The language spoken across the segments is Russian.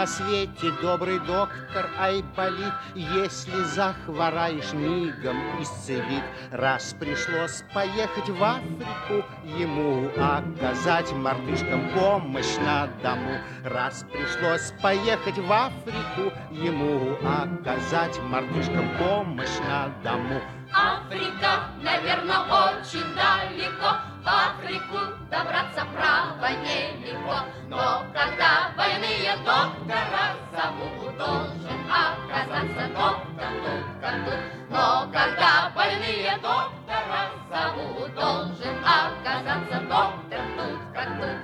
На свете добрый доктор Айболит, Если захвораешь, мигом исцелит. Раз пришлось поехать в Африку, Ему оказать мартышкам помощь на дому. Раз пришлось поехать в Африку, Ему оказать мартышкам помощь на дому. Африка, наверное, очень далеко. В Африку добраться право нелегко. Но когда больные доктора зовут, должен оказаться доктор тут. Но когда больные доктора зовут, должен оказаться доктор тут как тут.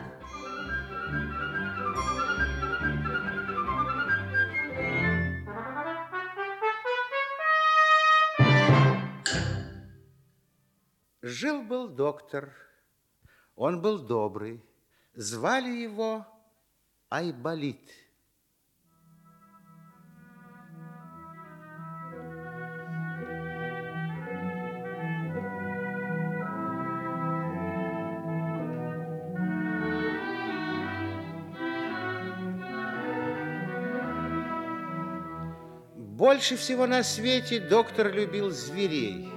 Жил-был доктор, он был добрый, звали его Айболит. Больше всего на свете доктор любил зверей.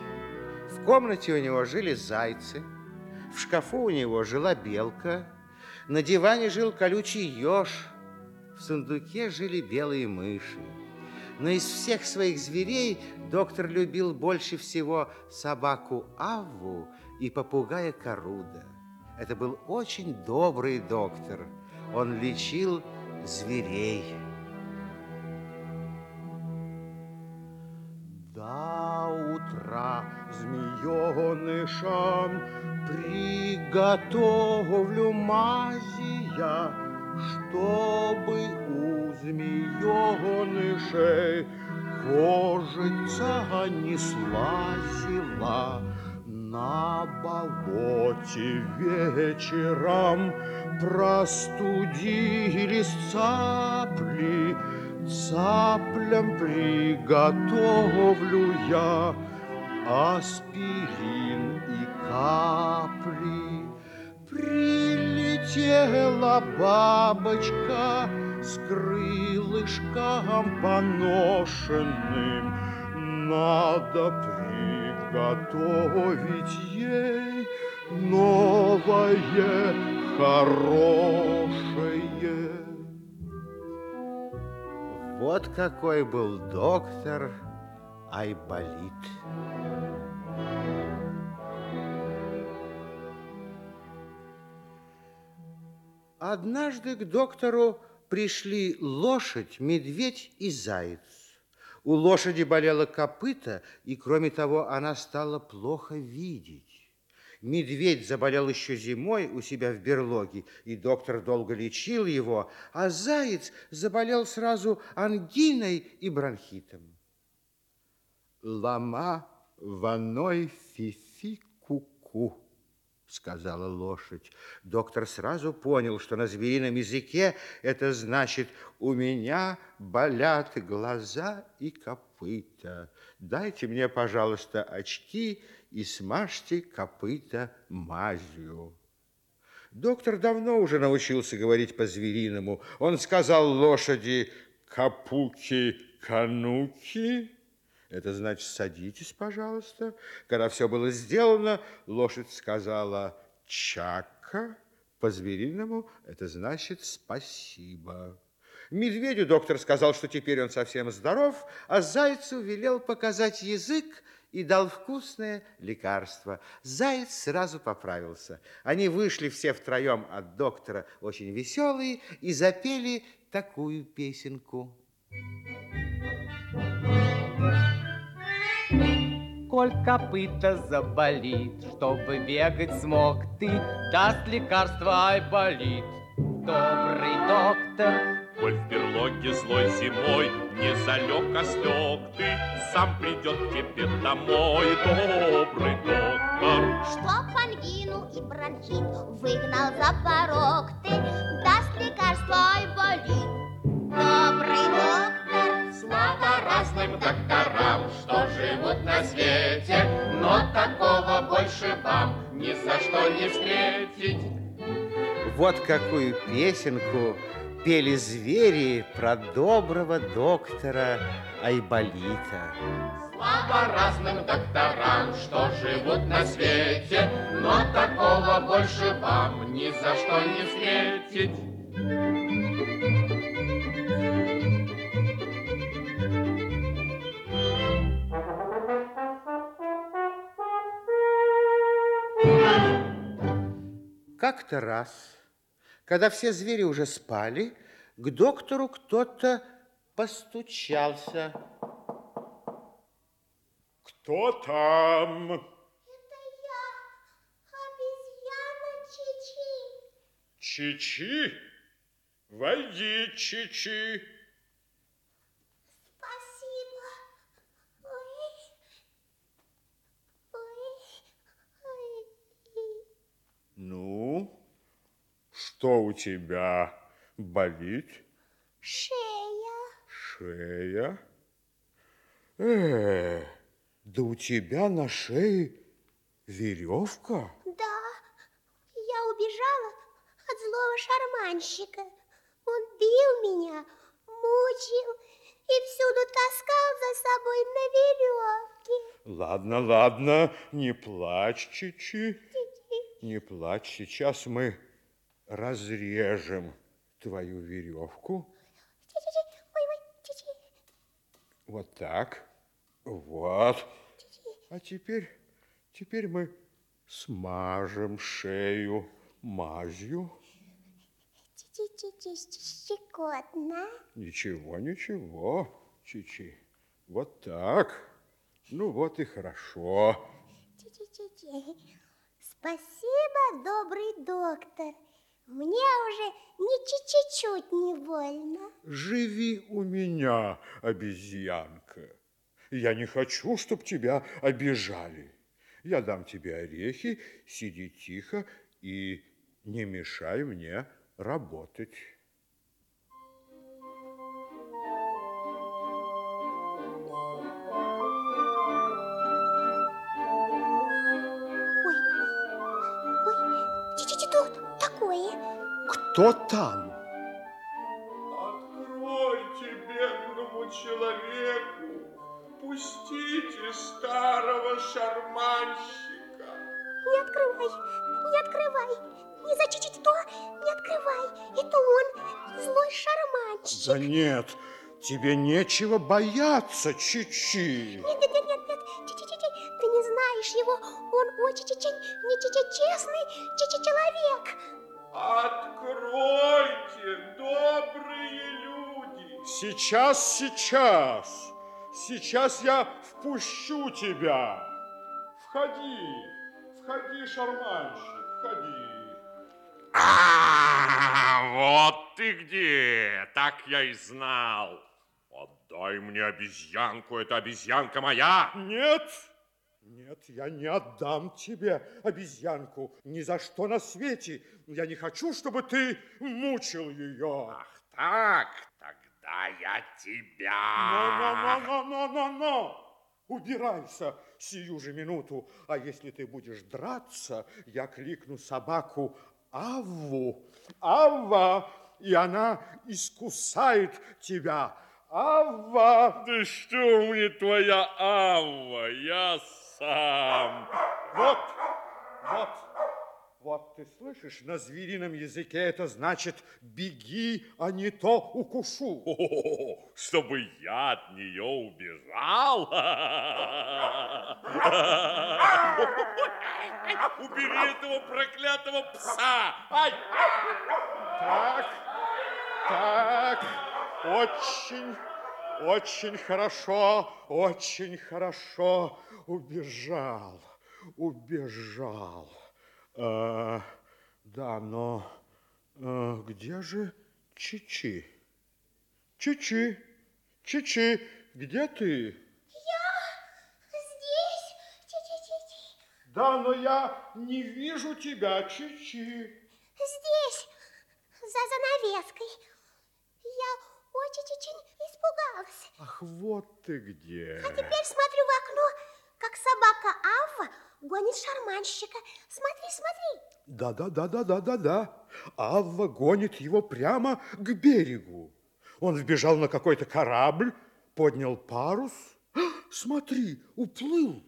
В комнате у него жили зайцы, в шкафу у него жила белка, на диване жил колючий еж, в сундуке жили белые мыши. Но из всех своих зверей доктор любил больше всего собаку Авву и попугая Коруда. Это был очень добрый доктор. Он лечил зверей. До утра змеенышам приготовлю мази я, чтобы у змеенышей кожица не слазила. На болоте вечером простудились цапли, Цаплям приготовлю я аспирин и капли. Прилетела бабочка с крылышком поношенным. Надо приготовить ей новое хорошее. Вот какой был доктор Айболит. Однажды к доктору пришли лошадь, медведь и заяц. У лошади болело копыта, и, кроме того, она стала плохо видеть. Медведь заболел еще зимой у себя в берлоге, и доктор долго лечил его, а заяц заболел сразу ангиной и бронхитом. Лама ваной фифи куку, сказала лошадь. Доктор сразу понял, что на зверином языке это значит «у меня болят глаза и копыта». Дайте мне, пожалуйста, очки и смажьте копыта мазью. Доктор давно уже научился говорить по-звериному. Он сказал лошади «капуки-кануки». Это значит «садитесь, пожалуйста». Когда все было сделано, лошадь сказала «чака». По-звериному это значит «спасибо». Медведю доктор сказал, что теперь он совсем здоров, а зайцу велел показать язык и дал вкусное лекарство. Заяц сразу поправился. Они вышли все втроем от доктора, очень веселые, и запели такую песенку. Коль копыта заболит, чтобы бегать смог ты, даст лекарство, ай болит. Добрый доктор, Берлоге злой зимой не залег, а слег ты, сам придет тебе домой добрый доктор. Чтоб ангину и бронхит выгнал за порог ты, даст лекарство ай болит. Добрый доктор, Слава разным докторам, что живут на свете, но такого больше вам ни за что не встретить. Вот какую песенку пели звери про доброго доктора Айболита. Слава разным докторам, что живут на свете, но такого больше вам ни за что не встретить. Как-то раз, когда все звери уже спали, к доктору кто-то постучался. Кто там? Это я, обезьяна Чичи. Чичи? Войди, Чичи. Спасибо. Ой. Ой. Ой. Ну, что у тебя болит? Шея. Шея? Э, да у тебя на шее веревка. Да, я убежала от злого шарманщика. Он бил меня, мучил и всюду таскал за собой на веревке. Ладно, ладно, не плачь, Чичи. Не плачь, сейчас мы разрежем твою веревку. Вот так. Вот. А теперь, теперь мы смажем шею мазью. Щекотно. Ничего, ничего, Чичи. Вот так. Ну вот и хорошо. Спасибо, добрый доктор. Мне уже ни чуть-чуть не больно. Живи у меня, обезьянка. Я не хочу, чтобы тебя обижали. Я дам тебе орехи, сиди тихо и не мешай мне работать. Кто там? Откройте бедному человеку, пустите старого шарманщика. Не открывай, не открывай. Ни за чуть что не открывай. Это он, злой шарманщик. Да нет, тебе нечего бояться, Чичи. Нет, нет, нет, нет, нет. Чи-чи-чи-чи, ты не знаешь его. Он очень-очень не честный чи-чи-человек. Откройте, добрые люди. Сейчас, сейчас, сейчас я впущу тебя. Входи, входи, шарманщик, входи. А, вот ты где! Так я и знал. Отдай мне обезьянку, это обезьянка моя. Нет, нет, я не отдам тебе обезьянку ни за что на свете. Я не хочу, чтобы ты мучил ее. Ах так, тогда я тебя... Но-но-но-но-но-но! Убирайся сию же минуту, а если ты будешь драться, я кликну собаку Авву. Авва, и она искусает тебя. Авва! Да что мне твоя Авва, я сам. Вот, вот, вот ты слышишь, на зверином языке это значит «беги, а не то укушу». О, чтобы я от нее убежал? Убери этого проклятого пса! Ай! Так, так, очень, очень хорошо, очень хорошо. Убежал, убежал. А, да, но а, где же Чичи? Чичи, Чичи, где ты? Здесь. Чи-чи-чи-чи. Да, но я не вижу тебя, Чичи. Здесь, за занавеской. Я очень-очень испугалась. Ах, вот ты где. А теперь смотрю в окно, как собака Авва гонит шарманщика. Смотри, смотри. Да, да, да, да, да, да, да. Авва гонит его прямо к берегу. Он вбежал на какой-то корабль, поднял парус. А, Смотри, уплыл.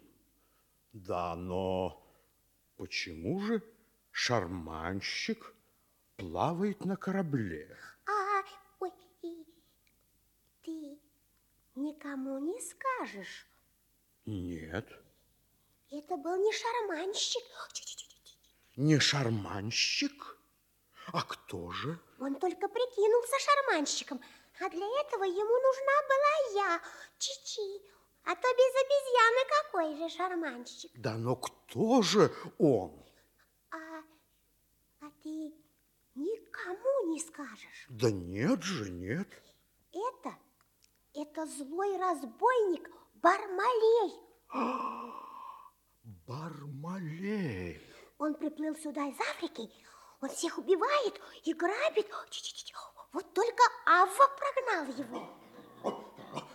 Да, но почему же шарманщик плавает на корабле? А, ой, ты никому не скажешь. Нет, Это был не шарманщик. Не шарманщик. А кто же? Он только прикинулся шарманщиком, а для этого ему нужна была я, Чичи. А то без обезьяны какой же шарманщик? Да но кто же он? А, а ты никому не скажешь. Да нет же, нет. Это, это злой разбойник Бармалей. Бармалей. Он приплыл сюда из Африки, он всех убивает и грабит. Чи-чи-чи-чи. Вот только Авва прогнал его.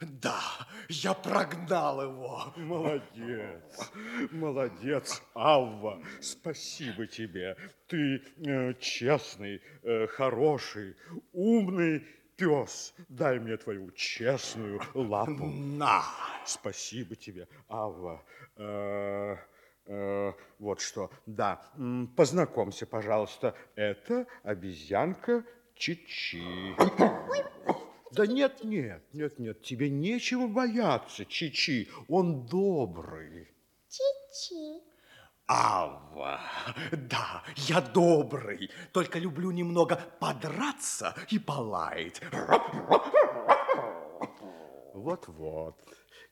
Да, я прогнал его. Молодец, молодец, Авва, спасибо тебе. Ты э, честный, э, хороший, умный пес. Дай мне твою честную лапу. На. Спасибо тебе, Авва. Э, э, вот что, да, познакомься, пожалуйста. Это обезьянка Чичи. Да нет, нет, нет, нет, тебе нечего бояться, Чичи. Он добрый. Чичи. Авва, да, я добрый, только люблю немного подраться и полаять. Вот-вот.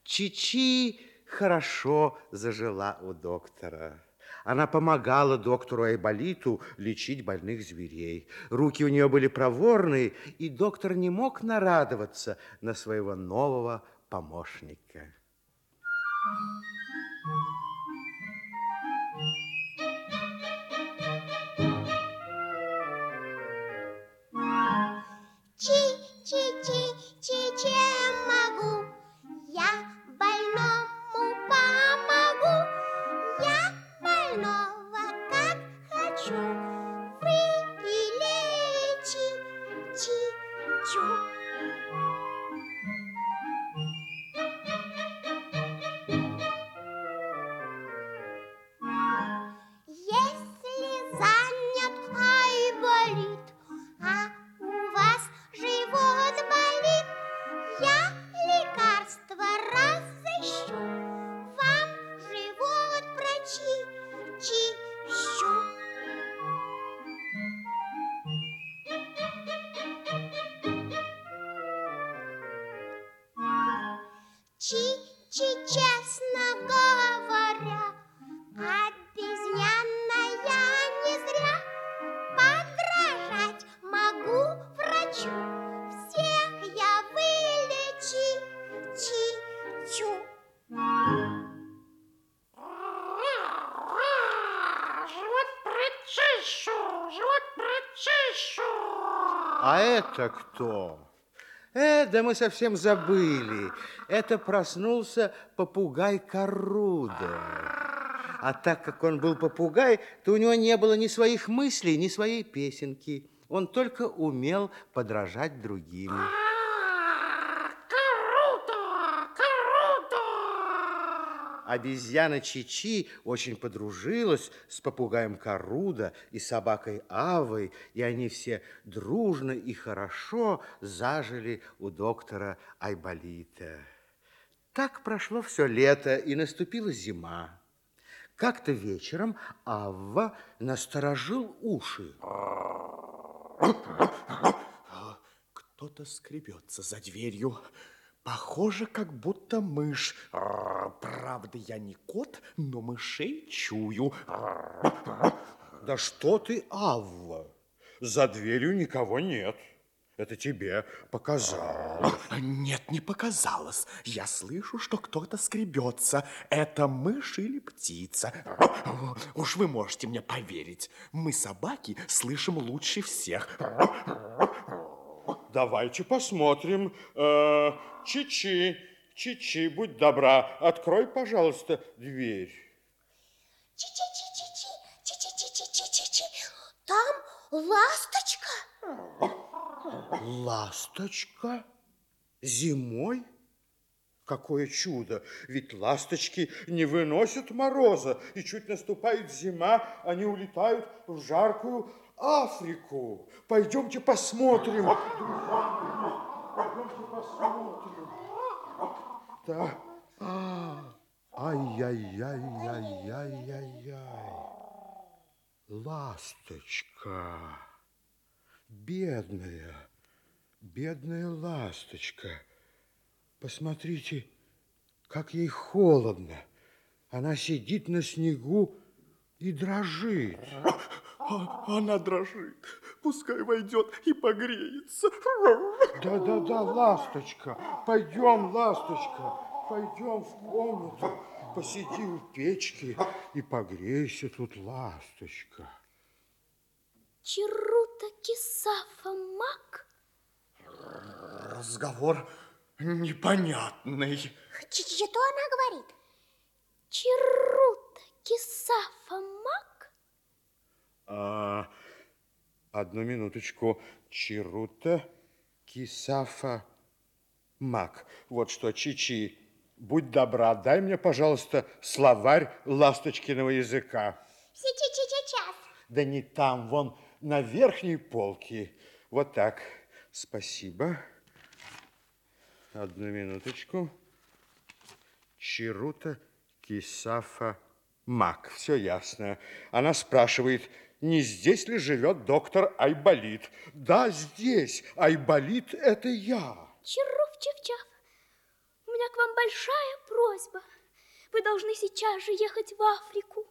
Чичи хорошо зажила у доктора. Она помогала доктору Айболиту лечить больных зверей. Руки у нее были проворные, и доктор не мог нарадоваться на своего нового помощника. Чи-чи-чи, А это кто? Э, да мы совсем забыли. Это проснулся попугай Коруда. А так как он был попугай, то у него не было ни своих мыслей, ни своей песенки. Он только умел подражать другим. Круто, круто. Обезьяна Чичи очень подружилась с попугаем Коруда и собакой Авой, и они все дружно и хорошо зажили у доктора Айболита. Так прошло все лето, и наступила зима. Как-то вечером Авва насторожил уши. Кто-то скребется за дверью. Похоже, как будто мышь. Правда, я не кот, но мышей чую. Да что ты, Авва? За дверью никого нет. Это тебе показалось. Нет, не показалось. Я слышу, что кто-то скребется. Это мышь или птица. Уж вы можете мне поверить. Мы, собаки, слышим лучше всех. Давайте посмотрим. Э, Чичи, Чичи, будь добра, открой, пожалуйста, дверь. Чи-чи-чи-чи-чи, чи-чи-чи-чи-чи-чи. Так Ласточка? Ласточка? Зимой? Какое чудо! Ведь ласточки не выносят мороза, и чуть наступает зима, они улетают в жаркую Африку. Пойдемте посмотрим. Пойдемте посмотрим. Да. Ай-яй-яй-яй-яй-яй-яй. Ласточка. Бедная, бедная ласточка. Посмотрите, как ей холодно. Она сидит на снегу и дрожит. А- Она дрожит. Пускай войдет и погреется. Да-да-да, ласточка, пойдем, ласточка, пойдем в комнату, посиди у печки и погрейся тут, ласточка. Чарута кисафа мак? Разговор непонятный. Ч- Что она говорит? Чарута кисафа мак? А, одну минуточку. Чирута, кисафа, мак. Вот что, Чичи, будь добра, дай мне, пожалуйста, словарь ласточкиного языка. Сейчас. Да не там, вон на верхней полке. Вот так. Спасибо. Одну минуточку. Чирута, кисафа, мак. Все ясно. Она спрашивает, не здесь ли живет доктор Айболит? Да, здесь. Айболит – это я. Чарув Чевчав, у меня к вам большая просьба. Вы должны сейчас же ехать в Африку.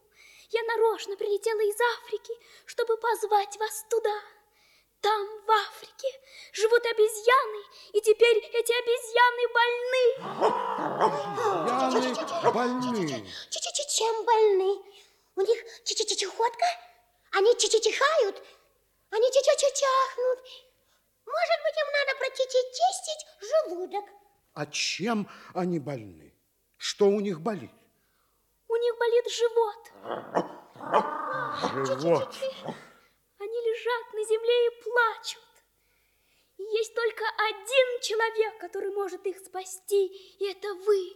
Я нарочно прилетела из Африки, чтобы позвать вас туда. Там, в Африке, живут обезьяны, и теперь эти обезьяны больны. Яны больны. Чем больны? У них чехотка? Они чихают? Они ч- ч- ч- чахнут? Может быть, им надо прочистить желудок? А чем они больны? Что у них болит? У них болит живот. Живот. Они лежат на земле и плачут. Есть только один человек, который может их спасти, и это вы.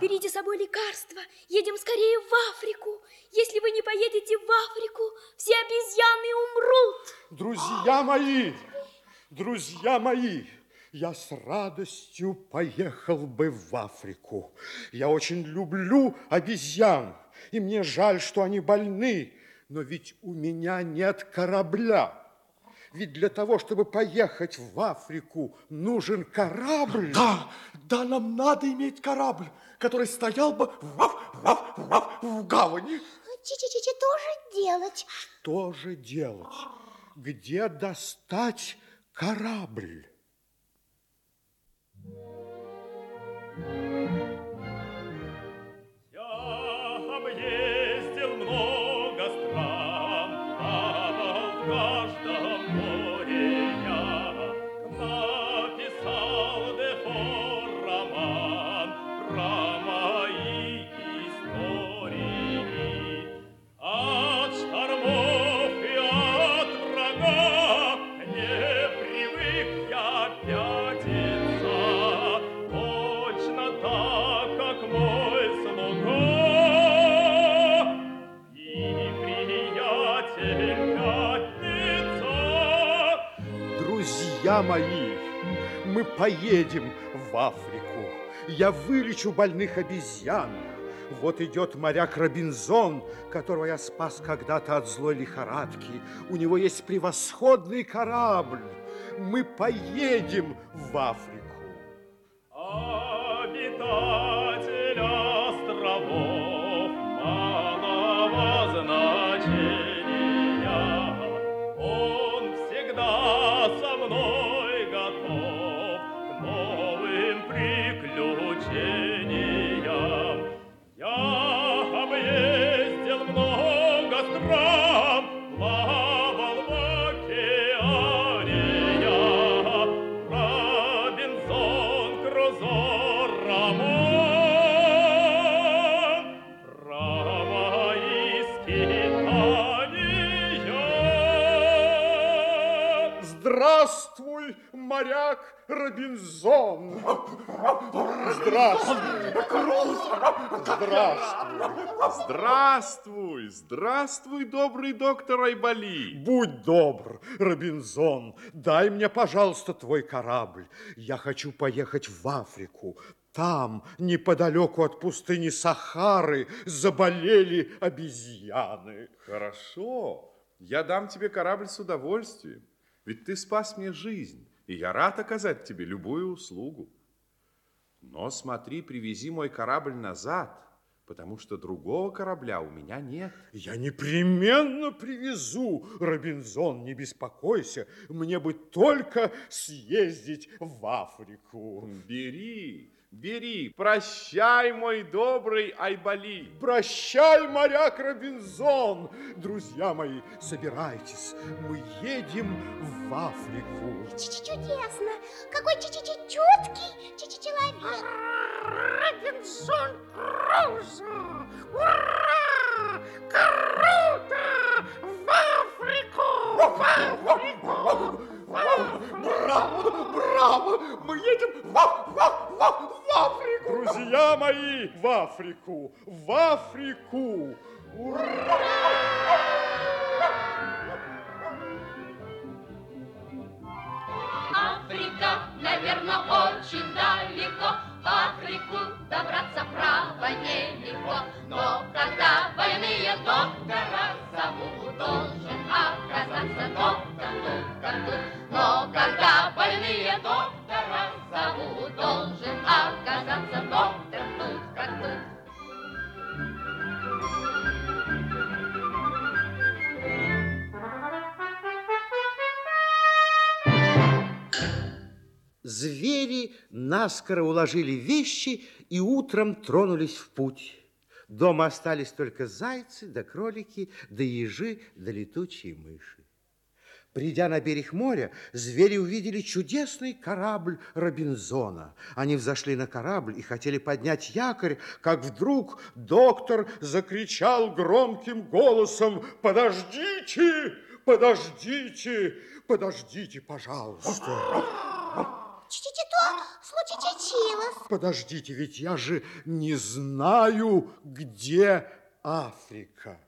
Берите с собой лекарства, едем скорее в Африку. Если вы не поедете в Африку, все обезьяны умрут. Друзья мои, друзья мои, я с радостью поехал бы в Африку. Я очень люблю обезьян, и мне жаль, что они больны, но ведь у меня нет корабля. Ведь для того, чтобы поехать в Африку, нужен корабль. Да, да, нам надо иметь корабль, который стоял бы в, в- в- в гавани. Чи-чи-чи, что же делать? Что же делать? Где достать корабль? Друзья мои, мы поедем в Африку. Я вылечу больных обезьян. Вот идет моряк Робинзон, которого я спас когда-то от злой лихорадки. У него есть превосходный корабль. Мы поедем в Африку. Здравствуй! Здравствуй! Здравствуй, добрый доктор Айболи. Будь добр, Робинзон, дай мне, пожалуйста, твой корабль. Я хочу поехать в Африку. Там, неподалеку от пустыни Сахары, заболели обезьяны. Хорошо, я дам тебе корабль с удовольствием, ведь ты спас мне жизнь, и я рад оказать тебе любую услугу. Но смотри, привези мой корабль назад, потому что другого корабля у меня нет. Я непременно привезу, Робинзон, не беспокойся. Мне бы только съездить в Африку. Бери, бери, прощай, мой добрый Айболи. Прощай, моряк Робинзон! Друзья мои, собирайтесь, мы едем в Африку. Ч- Чудесно! Какой чуть-чуть чуткий чуть человек! Робинсон Крузо! Ура! Круто! В Африку! В Африку! Браво, браво! Мы едем в, в- в- в- в Африку! Друзья мои, в Африку! В Африку! Африка, наверное, очень далеко. В Африку добраться право нелегко. Но когда больные доктора зовут, должен оказаться доктор тут как. Но когда больные доктора зовут, должен оказаться доктор тут как тут. Звери наскоро уложили вещи и утром тронулись в путь. Дома остались только зайцы, да кролики, да ежи, да летучие мыши. Придя на берег моря, звери увидели чудесный корабль Робинзона. Они взошли на корабль и хотели поднять якорь, как вдруг доктор закричал громким голосом «Подождите! Подождите! Подождите, пожалуйста!» Чуть-чуть случай чечилось. Подождите, ведь я же не знаю, где Африка.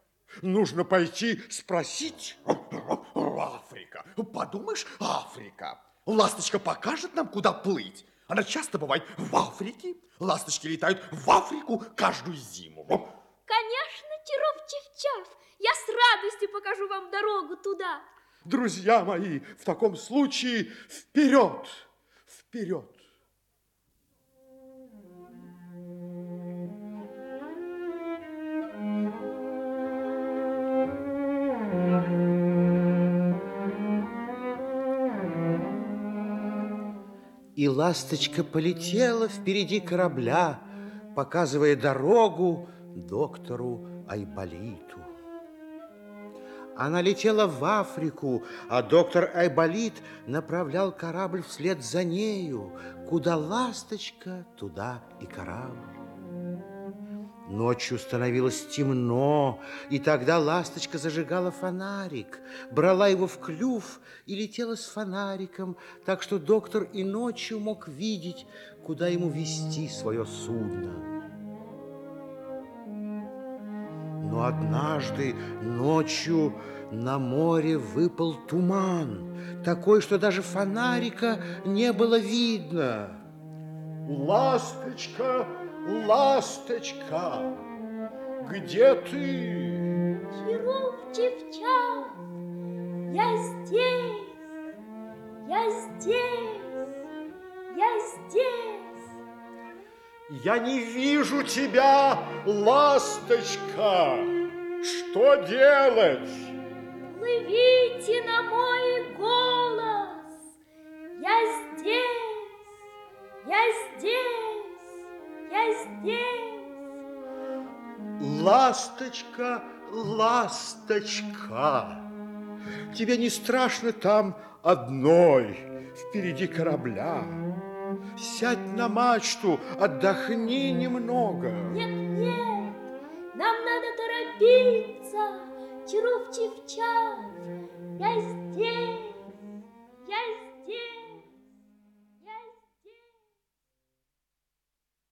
Нужно пойти спросить. Африка. Подумаешь, Африка. Ласточка покажет нам, куда плыть. Она часто бывает в Африке. Ласточки летают в Африку каждую зиму. Конечно, Чиров Чевчав, я с радостью покажу вам дорогу туда. Друзья мои, в таком случае вперед, вперед. И ласточка полетела впереди корабля, показывая дорогу доктору Айболиту. Она летела в Африку, а доктор Айболит направлял корабль вслед за нею. Куда ласточка, туда и корабль. Ночью становилось темно, и тогда ласточка зажигала фонарик, брала его в клюв и летела с фонариком, так что доктор и ночью мог видеть, куда ему вести свое судно. Но однажды ночью на море выпал туман, такой, что даже фонарика не было видно. Ласточка, ласточка, где ты? Чиров Чевчав, я здесь, я здесь, я здесь. Я не вижу тебя, ласточка. Что делать? Плывите на мой голос. Я здесь, я здесь, я здесь. Ласточка, ласточка, тебе не страшно там одной впереди корабля? Сядь на мачту, отдохни немного. Нет, нет, нам надо торопиться. Чиров Чевчав, я здесь,